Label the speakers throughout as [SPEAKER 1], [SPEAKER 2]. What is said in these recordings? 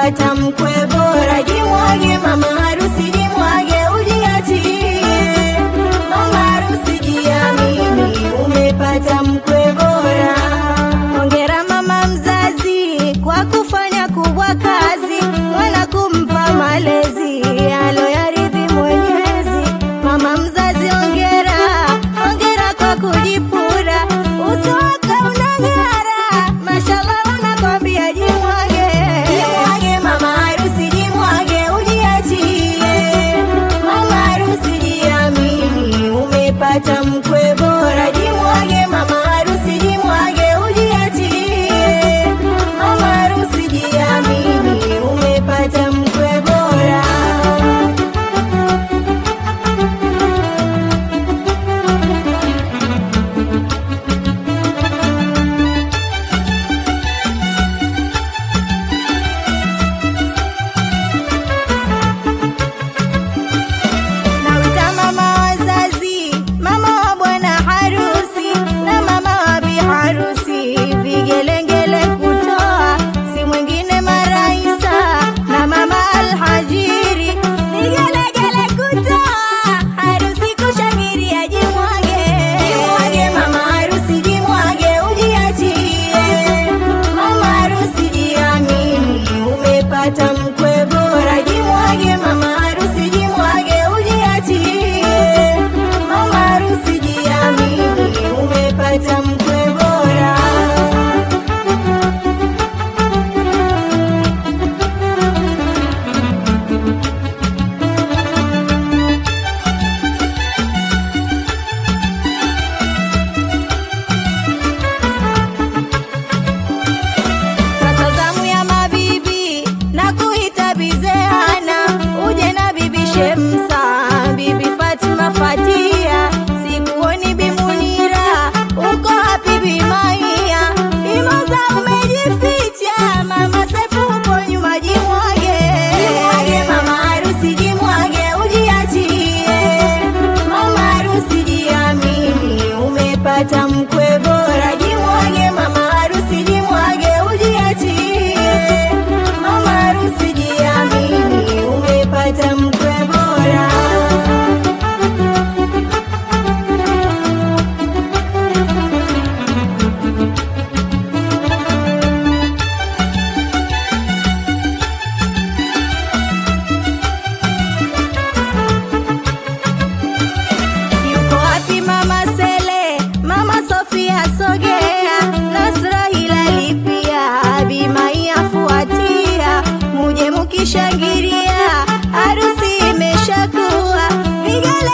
[SPEAKER 1] umepata mkwe bora. Jimwage mama cham kwe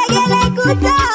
[SPEAKER 1] que le.